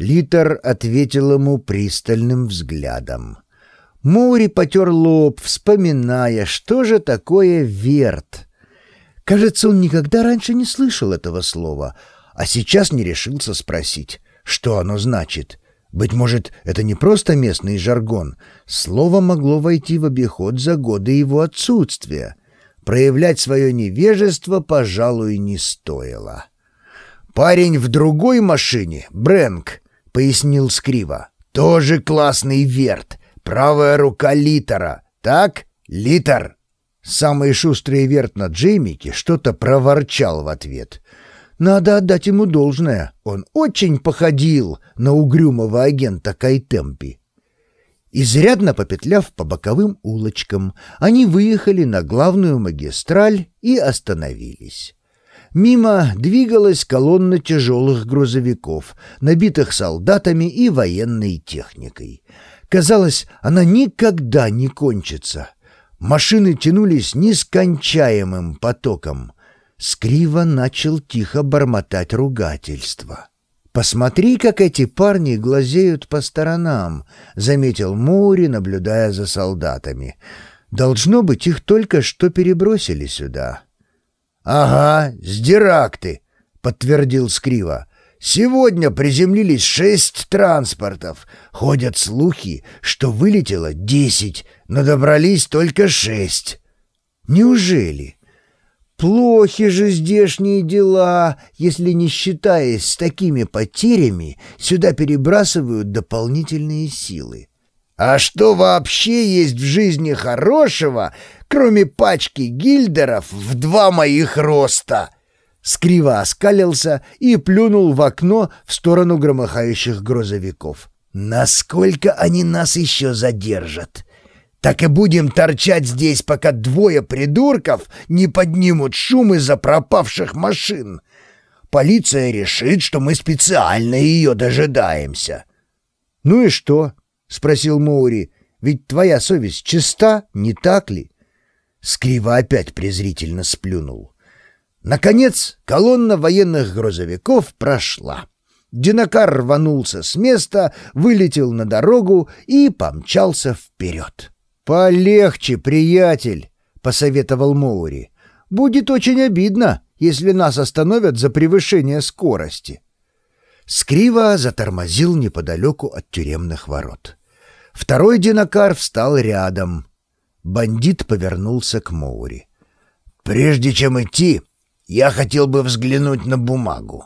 Литер ответил ему пристальным взглядом. Мури потер лоб, вспоминая, что же такое верт. Кажется, он никогда раньше не слышал этого слова, а сейчас не решился спросить, что оно значит. Быть может, это не просто местный жаргон. Слово могло войти в обиход за годы его отсутствия. Проявлять свое невежество, пожалуй, не стоило. «Парень в другой машине, Брэнк», — пояснил Скрива. «Тоже классный верт. Правая рука Литера. Так, Литер?» Самый шустрый верт на Джеймике что-то проворчал в ответ. Надо отдать ему должное. Он очень походил на угрюмого агента Кайтемпи. Изрядно попетляв по боковым улочкам, они выехали на главную магистраль и остановились. Мимо двигалась колонна тяжелых грузовиков, набитых солдатами и военной техникой. Казалось, она никогда не кончится. Машины тянулись нескончаемым потоком. Скриво начал тихо бормотать ругательства. «Посмотри, как эти парни глазеют по сторонам», — заметил Мури, наблюдая за солдатами. «Должно быть, их только что перебросили сюда». «Ага, с Диракты», — подтвердил Скрива. «Сегодня приземлились шесть транспортов. Ходят слухи, что вылетело десять, но добрались только шесть». «Неужели?» Плохи же здешние дела, если не считаясь с такими потерями, сюда перебрасывают дополнительные силы. А что вообще есть в жизни хорошего, кроме пачки гильдеров в два моих роста?» Скриво оскалился и плюнул в окно в сторону громыхающих грузовиков. «Насколько они нас еще задержат?» Так и будем торчать здесь, пока двое придурков не поднимут шум из-за пропавших машин. Полиция решит, что мы специально ее дожидаемся». «Ну и что?» — спросил Моури. «Ведь твоя совесть чиста, не так ли?» Скриво опять презрительно сплюнул. Наконец, колонна военных грузовиков прошла. Динакар рванулся с места, вылетел на дорогу и помчался вперед. «Полегче, приятель», — посоветовал Моури. «Будет очень обидно, если нас остановят за превышение скорости». Скриво затормозил неподалеку от тюремных ворот. Второй динокар встал рядом. Бандит повернулся к Моури. «Прежде чем идти, я хотел бы взглянуть на бумагу».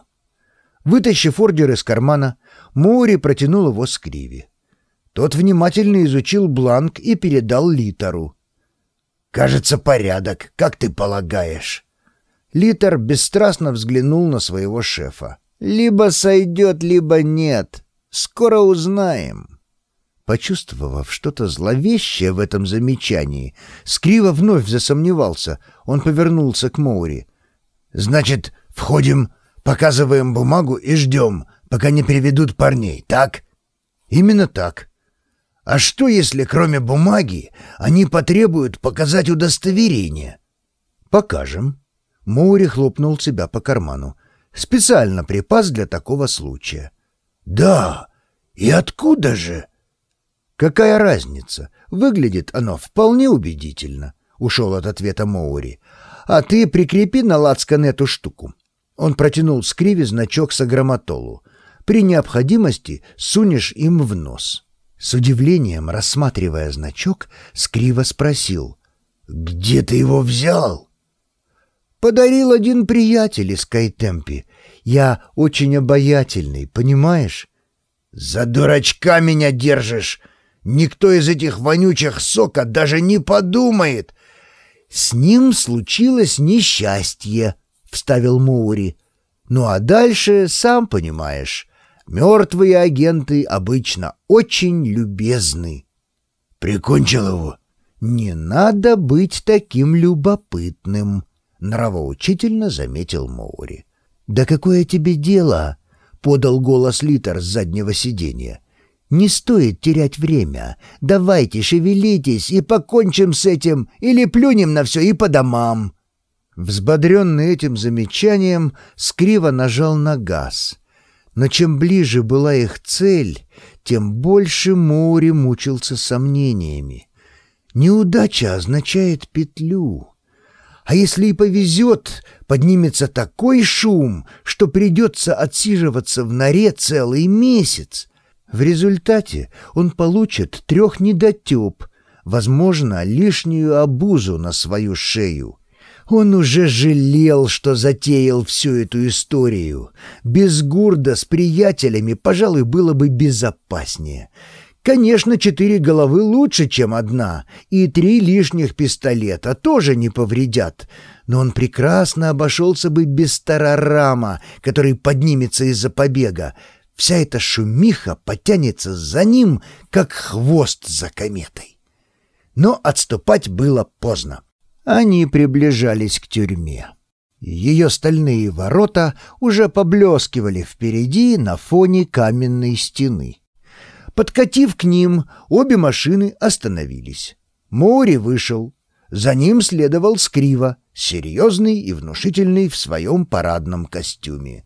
Вытащив ордер из кармана, Моури протянул его Скриве. Тот внимательно изучил бланк и передал Литеру. «Кажется, порядок, как ты полагаешь?» Литер бесстрастно взглянул на своего шефа. «Либо сойдет, либо нет. Скоро узнаем». Почувствовав что-то зловещее в этом замечании, Скриво вновь засомневался. Он повернулся к Моури. «Значит, входим, показываем бумагу и ждем, пока не приведут парней, так?» «Именно так», а что, если кроме бумаги они потребуют показать удостоверение? Покажем. Моури хлопнул себя по карману. Специально припас для такого случая. Да, и откуда же? Какая разница? Выглядит оно вполне убедительно. Ушел от ответа Моури. А ты прикрепи на лацкан эту штуку. Он протянул скриви значок с агроматолу. При необходимости сунешь им в нос. С удивлением, рассматривая значок, Скриво спросил. «Где ты его взял?» «Подарил один приятель из Кайтемпи. Я очень обаятельный, понимаешь?» «За дурачка меня держишь! Никто из этих вонючих сока даже не подумает!» «С ним случилось несчастье», — вставил Мури. «Ну а дальше, сам понимаешь, Мертвые агенты обычно очень любезны. Прикончил его. Не надо быть таким любопытным, нравоучительно заметил Моури. Да какое тебе дело? подал голос Литер с заднего сиденья. Не стоит терять время. Давайте, шевелитесь и покончим с этим, или плюнем на все и по домам. Взбодренный этим замечанием, Скриво нажал на газ — Но чем ближе была их цель, тем больше Моури мучился сомнениями. Неудача означает петлю. А если и повезет, поднимется такой шум, что придется отсиживаться в норе целый месяц. В результате он получит трех недотеп, возможно, лишнюю обузу на свою шею. Он уже жалел, что затеял всю эту историю. Без Гурда с приятелями, пожалуй, было бы безопаснее. Конечно, четыре головы лучше, чем одна, и три лишних пистолета тоже не повредят, но он прекрасно обошелся бы без Тарарама, который поднимется из-за побега. Вся эта шумиха потянется за ним, как хвост за кометой. Но отступать было поздно. Они приближались к тюрьме. Ее стальные ворота уже поблескивали впереди на фоне каменной стены. Подкатив к ним, обе машины остановились. Мори вышел. За ним следовал Скрива, серьезный и внушительный в своем парадном костюме.